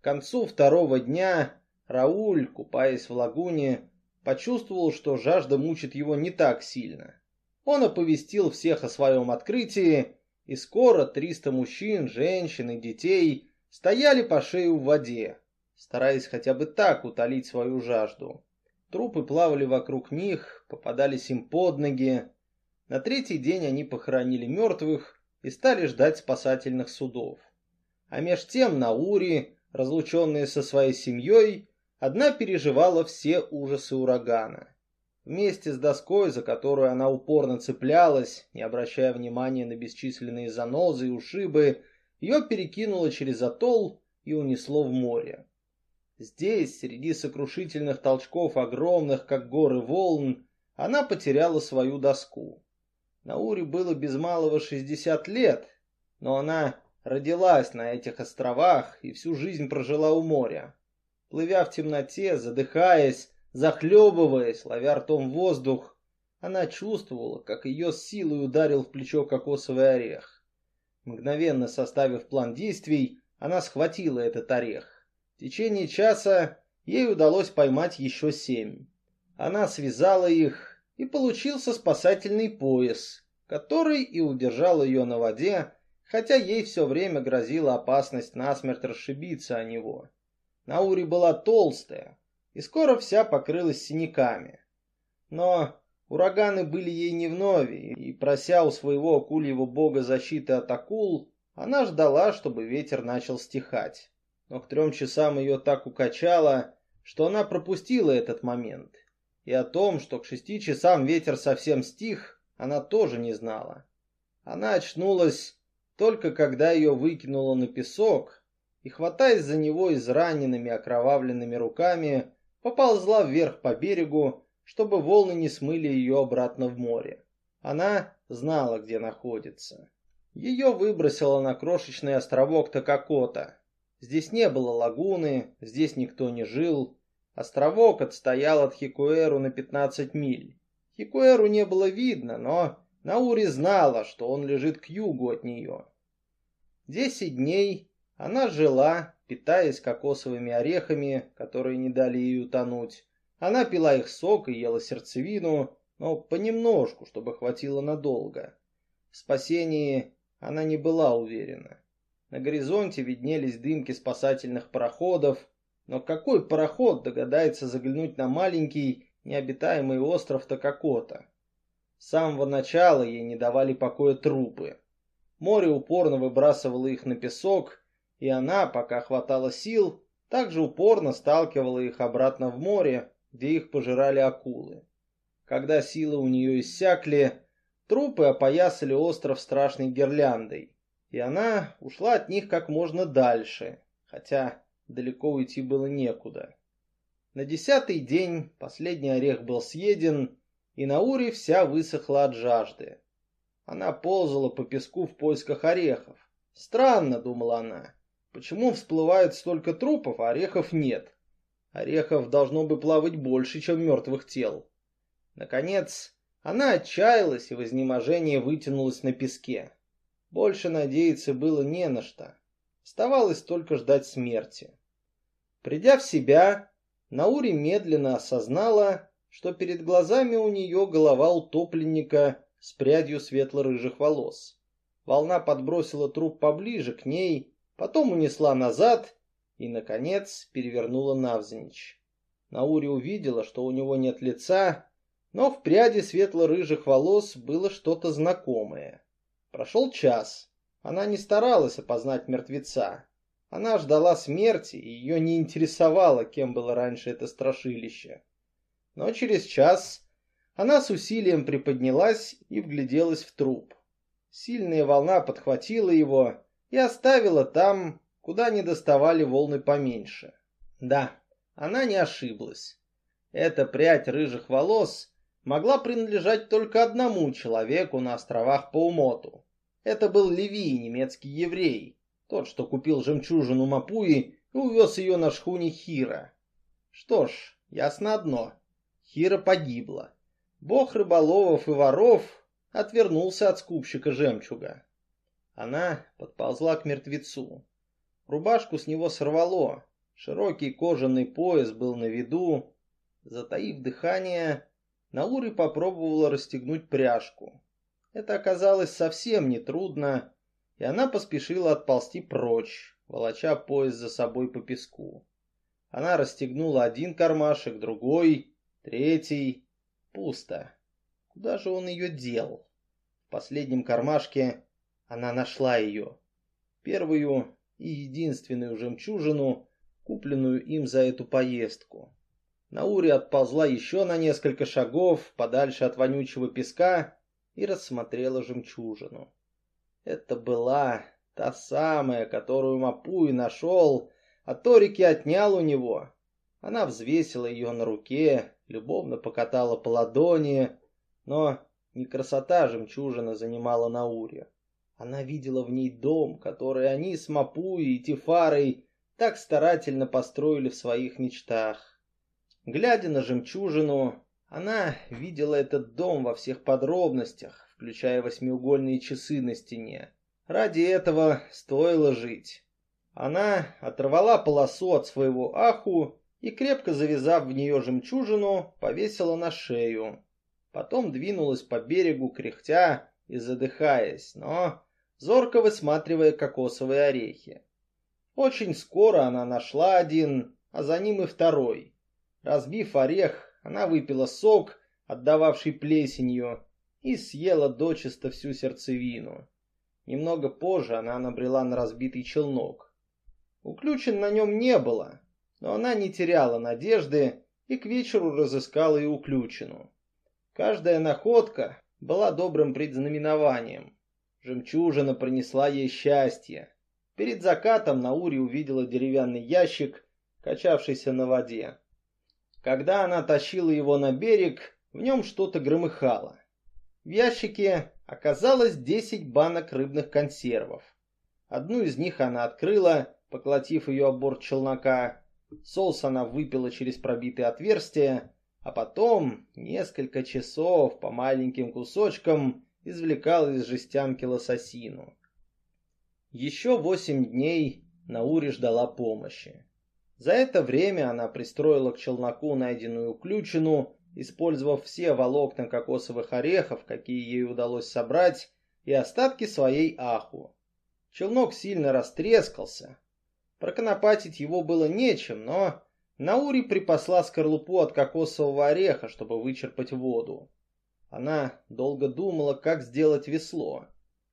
Speaker 1: К концу второго дня Рауль, купаясь в лагуне, почувствовал, что жажда мучит его не так сильно. Он оповестил всех о своем открытии, и скоро триста мужчин, женщин и детей стояли по шею в воде, стараясь хотя бы так утолить свою жажду. Трупы плавали вокруг них, попадались им под ноги. На третий день они похоронили мертвых и стали ждать спасательных судов. А меж тем на Ури разлученная со своей семьей, одна переживала все ужасы урагана. Вместе с доской, за которую она упорно цеплялась, не обращая внимания на бесчисленные занозы и ушибы, ее перекинуло через атолл и унесло в море. Здесь, среди сокрушительных толчков огромных, как горы волн, она потеряла свою доску. Науре было без малого шестьдесят лет, но она Родилась на этих островах и всю жизнь прожила у моря. Плывя в темноте, задыхаясь, захлебываясь, ловя ртом воздух, она чувствовала, как ее с силой ударил в плечо кокосовый орех. Мгновенно составив план действий, она схватила этот орех. В течение часа ей удалось поймать еще семь. Она связала их, и получился спасательный пояс, который и удержал ее на воде, хотя ей все время грозила опасность насмерть расшибиться о него. Наури была толстая, и скоро вся покрылась синяками. Но ураганы были ей не вновь, и, прося у своего акульего бога защиты от акул, она ждала, чтобы ветер начал стихать. Но к трем часам ее так укачало, что она пропустила этот момент. И о том, что к шести часам ветер совсем стих, она тоже не знала. Она очнулась только когда ее выкинуло на песок, и, хватаясь за него израненными окровавленными руками, поползла вверх по берегу, чтобы волны не смыли ее обратно в море. Она знала, где находится. Ее выбросило на крошечный островок Такакота. Здесь не было лагуны, здесь никто не жил. Островок отстоял от Хикуэру на 15 миль. Хикуэру не было видно, но Наури знала, что он лежит к югу от нее. Десять дней она жила, питаясь кокосовыми орехами, которые не дали ей утонуть. Она пила их сок и ела сердцевину, но понемножку, чтобы хватило надолго. В спасении она не была уверена. На горизонте виднелись дымки спасательных пароходов, но какой пароход догадается заглянуть на маленький необитаемый остров Такакота? С самого начала ей не давали покоя трупы. Море упорно выбрасывало их на песок, и она, пока хватало сил, также упорно сталкивала их обратно в море, где их пожирали акулы. Когда силы у нее иссякли, трупы опоясали остров страшной гирляндой, и она ушла от них как можно дальше, хотя далеко уйти было некуда. На десятый день последний орех был съеден, и Наури вся высохла от жажды. Она ползала по песку в поисках орехов. Странно, думала она, почему всплывает столько трупов, а орехов нет? Орехов должно бы плавать больше, чем мертвых тел. Наконец, она отчаялась и в изнеможении вытянулась на песке. Больше надеяться было не на что. Оставалось только ждать смерти. Придя в себя, Наури медленно осознала, что перед глазами у нее голова утопленника с прядью светло-рыжих волос. Волна подбросила труп поближе к ней, потом унесла назад и, наконец, перевернула навзничь. Наури увидела, что у него нет лица, но в пряди светло-рыжих волос было что-то знакомое. Прошел час. Она не старалась опознать мертвеца. Она ждала смерти, и ее не интересовало, кем было раньше это страшилище. Но через час она с усилием приподнялась и вгляделась в труп. Сильная волна подхватила его и оставила там, куда не доставали волны поменьше. Да, она не ошиблась. Эта прядь рыжих волос могла принадлежать только одному человеку на островах Паумоту. Это был Леви, немецкий еврей, тот, что купил жемчужину Мапуи и увез ее на шхуне Хира. Что ж, ясно одно. Хира погибла. Бог рыболовов и воров отвернулся от скупщика жемчуга. Она подползла к мертвецу. Рубашку с него сорвало, широкий кожаный пояс был на виду. Затаив дыхание, Наури попробовала расстегнуть пряжку. Это оказалось совсем нетрудно, и она поспешила отползти прочь, волоча пояс за собой по песку. Она расстегнула один кармашек, другой, третий. Пусто. Куда же он ее дел? В последнем кармашке она нашла ее. Первую и единственную жемчужину, купленную им за эту поездку. Наури отползла еще на несколько шагов подальше от вонючего песка и рассмотрела жемчужину. Это была та самая, которую Мапуи нашел, а Торики отнял у него. Она взвесила ее на руке, любовно покатала по ладони, но не красота жемчужина занимала Наури. Она видела в ней дом, который они с Мапуей и Тифарой так старательно построили в своих мечтах. Глядя на жемчужину, она видела этот дом во всех подробностях, включая восьмиугольные часы на стене. Ради этого стоило жить. Она оторвала полосу от своего аху и, крепко завязав в нее жемчужину, повесила на шею. Потом двинулась по берегу, кряхтя и задыхаясь, но зорко высматривая кокосовые орехи. Очень скоро она нашла один, а за ним и второй. Разбив орех, она выпила сок, отдававший плесенью, и съела дочисто всю сердцевину. Немного позже она набрела на разбитый челнок. Уключен на нем не было, но она не теряла надежды и к вечеру разыскала и уключину. Каждая находка была добрым предзнаменованием. Жемчужина принесла ей счастье. Перед закатом Наури увидела деревянный ящик, качавшийся на воде. Когда она тащила его на берег, в нем что-то громыхало. В ящике оказалось десять банок рыбных консервов. Одну из них она открыла, поколотив ее о борт челнока. Соус она выпила через пробитое отверстие, а потом несколько часов по маленьким кусочкам извлекала из жестянки лососину. Еще восемь дней Наури ждала помощи. За это время она пристроила к челноку найденную ключину использовав все волокна кокосовых орехов, какие ей удалось собрать, и остатки своей аху. Челнок сильно растрескался. Проконопатить его было нечем, но Наури припасла скорлупу от кокосового ореха, чтобы вычерпать воду. Она долго думала, как сделать весло.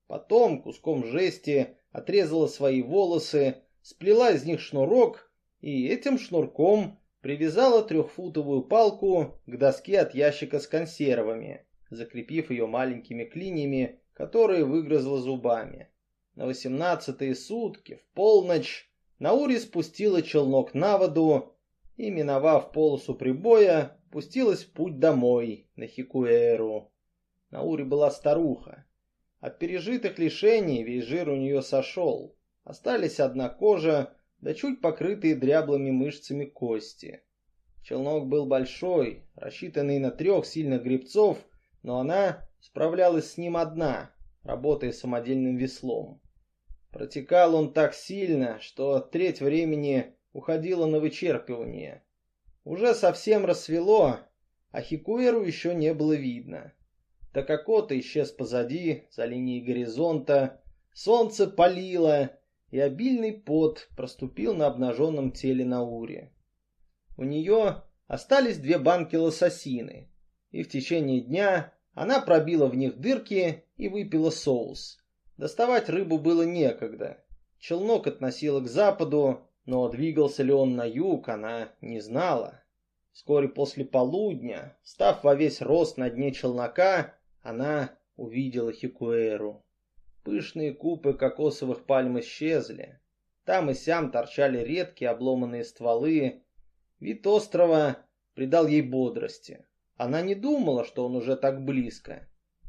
Speaker 1: Потом куском жести отрезала свои волосы, сплела из них шнурок и этим шнурком привязала трехфутовую палку к доске от ящика с консервами, закрепив ее маленькими клиньями, которые выгрызла зубами. На восемнадцатые сутки, в полночь, Наури спустила челнок на воду и, миновав полосу прибоя, пустилась в путь домой, на Хикуэру. Наури была старуха. От пережитых лишений весь жир у нее сошел. Остались одна кожа да чуть покрытые дряблыми мышцами кости. Челнок был большой, рассчитанный на трех сильных гребцов, но она справлялась с ним одна, работая самодельным веслом. Протекал он так сильно, что треть времени уходила на вычерпывание. Уже совсем рассвело, а Хикуэру еще не было видно. Такакота исчез позади, за линией горизонта, солнце палило, и обильный пот проступил на обнаженном теле Наури. У нее остались две банки лососины, и в течение дня она пробила в них дырки и выпила соус. Доставать рыбу было некогда. Челнок относила к западу, но двигался ли он на юг, она не знала. Вскоре после полудня, став во весь рост на дне челнока, она увидела Хикуэру. Пышные купы кокосовых пальм исчезли. Там и сям торчали редкие обломанные стволы. Вид острова придал ей бодрости. Она не думала, что он уже так близко.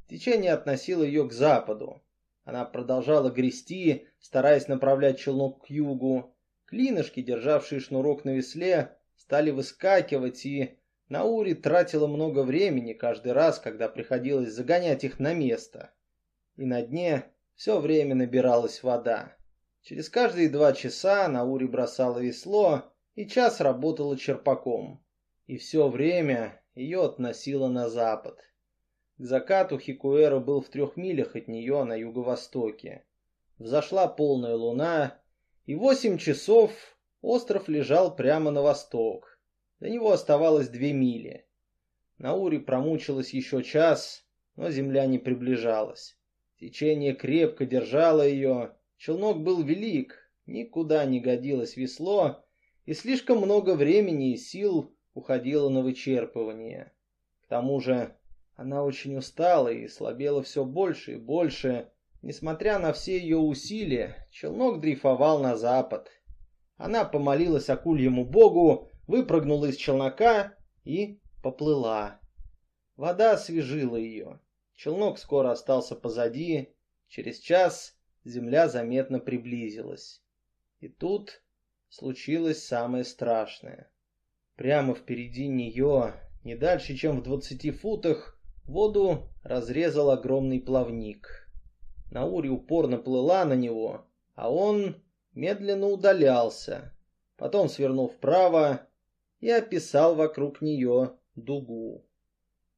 Speaker 1: Течение относило ее к западу. Она продолжала грести, стараясь направлять челнок к югу. Клинышки, державшие шнурок на весле, стали выскакивать, и Наури тратила много времени каждый раз, когда приходилось загонять их на место. И на дне все время набиралась вода. Через каждые два часа Наури бросала весло и час работала черпаком. И все время ее относило на запад. К закату Хикуэра был в трех милях от нее на юго-востоке. Взошла полная луна, и восемь часов остров лежал прямо на восток. До него оставалось две мили. Наури промучилась еще час, но земля не приближалась. Течение крепко держало ее, челнок был велик, никуда не годилось весло, и слишком много времени и сил уходило на вычерпывание. К тому же она очень устала и слабела все больше и больше. Несмотря на все ее усилия, челнок дрейфовал на запад. Она помолилась акульему богу, выпрыгнула из челнока и поплыла. Вода освежила ее. Челнок скоро остался позади. Через час земля заметно приблизилась. И тут случилось самое страшное. Прямо впереди нее, не дальше, чем в двадцати футах, воду разрезал огромный плавник. Наури упорно плыла на него, а он медленно удалялся. Потом свернул вправо и описал вокруг нее дугу.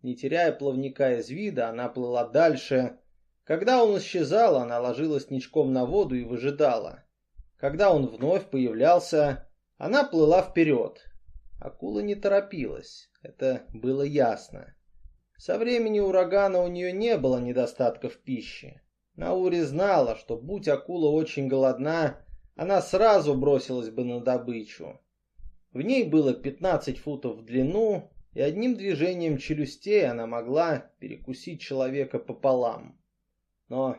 Speaker 1: Не теряя плавника из вида, она плыла дальше. Когда он исчезал, она ложилась ничком на воду и выжидала. Когда он вновь появлялся, она плыла вперед. Акула не торопилась, это было ясно. Со времени урагана у нее не было недостатка в пище. Наури знала, что будь акула очень голодна, она сразу бросилась бы на добычу. В ней было 15 футов в длину, и одним движением челюстей она могла перекусить человека пополам. Но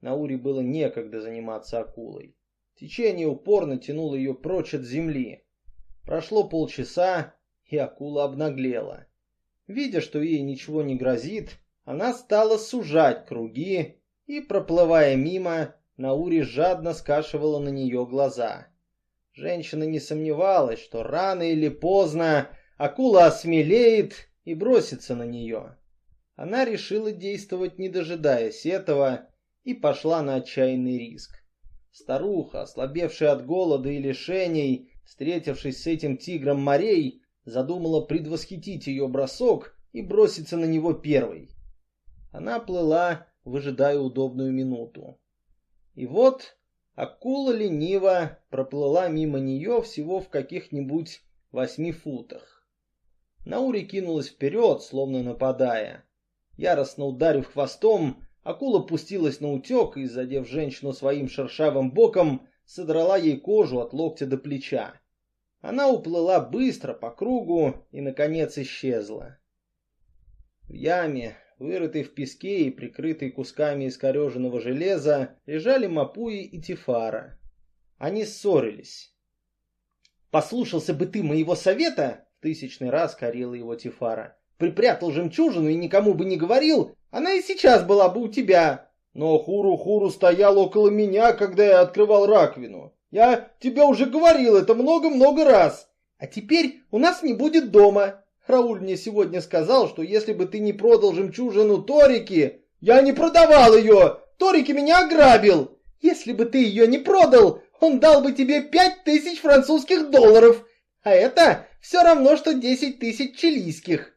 Speaker 1: Наури было некогда заниматься акулой. Течение упорно тянуло ее прочь от земли. Прошло полчаса, и акула обнаглела. Видя, что ей ничего не грозит, она стала сужать круги и, проплывая мимо, Наури жадно скашивала на нее глаза. Женщина не сомневалась, что рано или поздно акула осмелеет и бросится на нее. Она решила действовать, не дожидаясь этого, и пошла на отчаянный риск. Старуха, ослабевшая от голода и лишений, встретившись с этим тигром морей, задумала предвосхитить ее бросок и броситься на него первой. Она плыла, выжидая удобную минуту. И вот акула лениво проплыла мимо нее всего в каких-нибудь восьми футах. Наури кинулась вперед, словно нападая. Яростно ударив хвостом, Акула пустилась на утек и, задев женщину своим шершавым боком, содрала ей кожу от локтя до плеча. Она уплыла быстро по кругу и, наконец, исчезла. В яме, вырытой в песке и прикрытой кусками искореженного железа, лежали Мапуи и Тифара. Они ссорились. «Послушался бы ты моего совета!» — в тысячный раз корила его Тифара. «Припрятал жемчужину и никому бы не говорил, она и сейчас была бы у тебя. Но Хуру-Хуру стоял около меня, когда я открывал раковину. Я тебе уже говорил это много-много раз. А теперь у нас не будет дома. Рауль мне сегодня сказал, что если бы ты не продал жемчужину Торики... Я не продавал ее! Торики меня ограбил! Если бы ты ее не продал, он дал бы тебе пять тысяч французских долларов. А это все равно, что десять тысяч чилийских.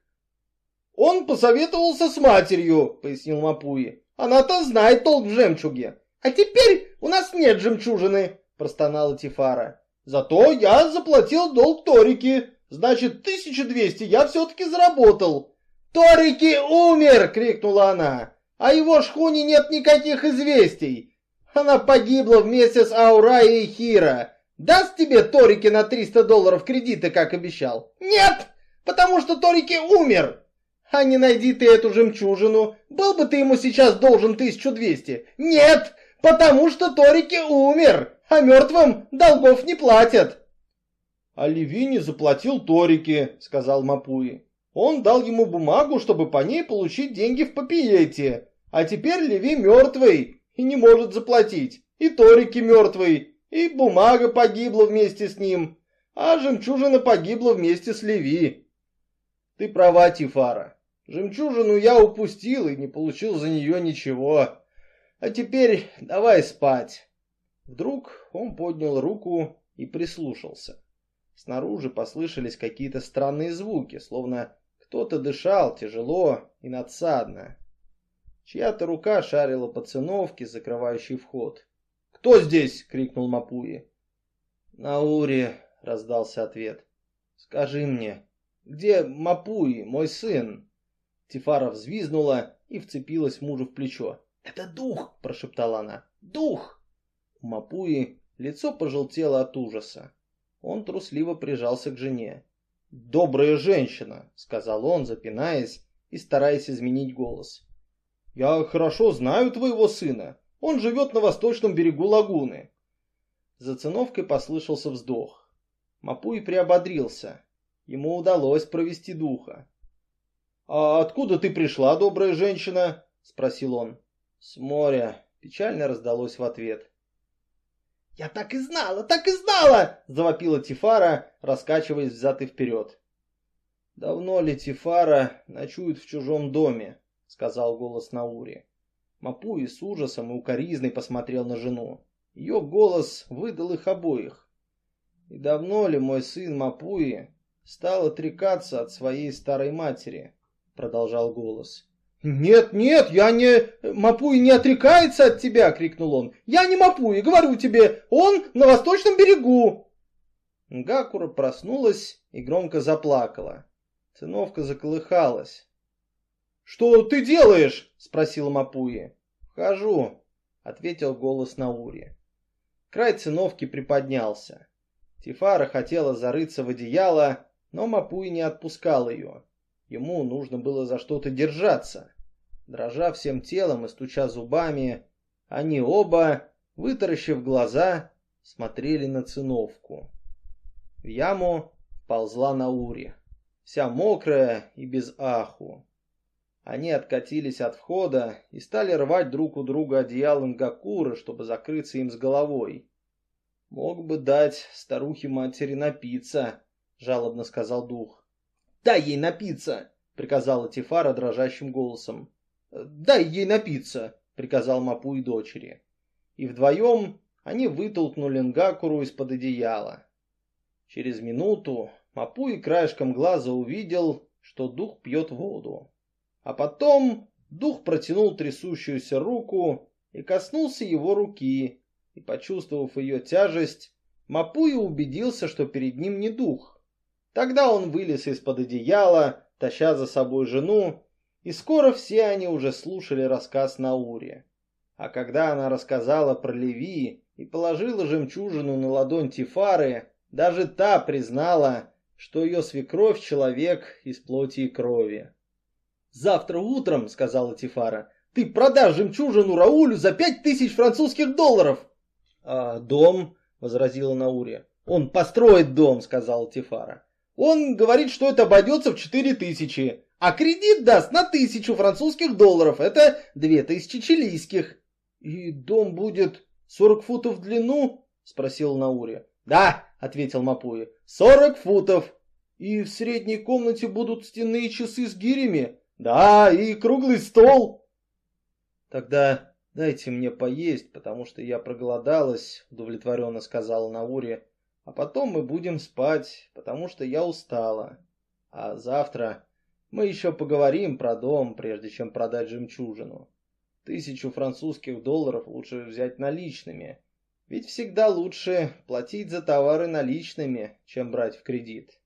Speaker 1: «Он посоветовался с матерью», — пояснил Мапуи. «Она-то знает толк в жемчуге». «А теперь у нас нет жемчужины», — простонала Тифара. «Зато я заплатил долг Торики. Значит, 1200 я все-таки заработал». «Торики умер!» — крикнула она. «А его шхуне нет никаких известий. Она погибла вместе с Аурай и Хира. Даст тебе Торики на 300 долларов кредита, как обещал?» «Нет, потому что Торики умер!» А не найди ты эту жемчужину, был бы ты ему сейчас должен 1200. Нет, потому что Торики умер, а мертвым долгов не платят. А Левини заплатил Торике, сказал Мапуи. Он дал ему бумагу, чтобы по ней получить деньги в Папиете. А теперь Леви мертвый и не может заплатить. И Торики мертвый, и бумага погибла вместе с ним, а жемчужина погибла вместе с Леви. Ты права, Тифара. Жемчужину я упустил и не получил за нее ничего. А теперь давай спать. Вдруг он поднял руку и прислушался. Снаружи послышались какие-то странные звуки, словно кто-то дышал тяжело и надсадно. Чья-то рука шарила по циновке, закрывающей вход. «Кто здесь?» — крикнул Мапуи. «Наури», — раздался ответ. «Скажи мне, где Мапуи, мой сын?» Тифара взвизнула и вцепилась мужу в плечо. «Это дух!» – прошептала она. «Дух!» Мапуи лицо пожелтело от ужаса. Он трусливо прижался к жене. «Добрая женщина!» – сказал он, запинаясь и стараясь изменить голос. «Я хорошо знаю твоего сына. Он живет на восточном берегу лагуны». За циновкой послышался вздох. Мапуи приободрился. Ему удалось провести духа. «А откуда ты пришла, добрая женщина?» — спросил он. «С моря», — печально раздалось в ответ. «Я так и знала, так и знала!» — завопила Тифара, раскачиваясь взад и вперед. «Давно ли Тифара ночует в чужом доме?» — сказал голос Наури. Мапуи с ужасом и укоризной посмотрел на жену. Ее голос выдал их обоих. «И давно ли мой сын Мапуи стал отрекаться от своей старой матери?» — продолжал голос. «Нет, нет, я не... Мапуи не отрекается от тебя!» — крикнул он. «Я не Мапуи, говорю тебе, он на восточном берегу!» Гакура проснулась и громко заплакала. Циновка заколыхалась. «Что ты делаешь?» — спросил Мапуи. «Хожу», — ответил голос Наури. Край циновки приподнялся. Тифара хотела зарыться в одеяло, но Мапуи не отпускал ее. Ему нужно было за что-то держаться. Дрожа всем телом и стуча зубами, они оба, вытаращив глаза, смотрели на циновку. В яму ползла Наури, вся мокрая и без аху. Они откатились от входа и стали рвать друг у друга одеялом гакуры, чтобы закрыться им с головой. «Мог бы дать старухе-матери напиться», — жалобно сказал дух. «Дай ей напиться!» — приказала Тифара дрожащим голосом. «Дай ей напиться!» — приказал Мапу и дочери. И вдвоем они вытолкнули Нгакуру из-под одеяла. Через минуту Мапу и краешком глаза увидел, что дух пьет воду. А потом дух протянул трясущуюся руку и коснулся его руки, и, почувствовав ее тяжесть, Мапуя убедился, что перед ним не дух. Тогда он вылез из-под одеяла, таща за собой жену, и скоро все они уже слушали рассказ Наури. А когда она рассказала про Леви и положила жемчужину на ладонь Тифары, даже та признала, что ее свекровь человек из плоти и крови. «Завтра утром, — сказала Тифара, — ты продашь жемчужину Раулю за пять тысяч французских долларов!» «А дом?» — возразила Наурия. «Он построит дом», — сказала Тифара. «Он говорит, что это обойдется в четыре тысячи, а кредит даст на тысячу французских долларов. Это две тысячи чилийских». «И дом будет сорок футов в длину?» — спросил Наурия. «Да», — ответил Мапуи, — «сорок футов». «И в средней комнате будут стенные часы с гирями?» Да, и круглый стол. Тогда дайте мне поесть, потому что я проголодалась, удовлетворенно сказала Наури. А потом мы будем спать, потому что я устала. А завтра мы еще поговорим про дом, прежде чем продать жемчужину. Тысячу французских долларов лучше взять наличными. Ведь всегда лучше платить за товары наличными, чем брать в кредит.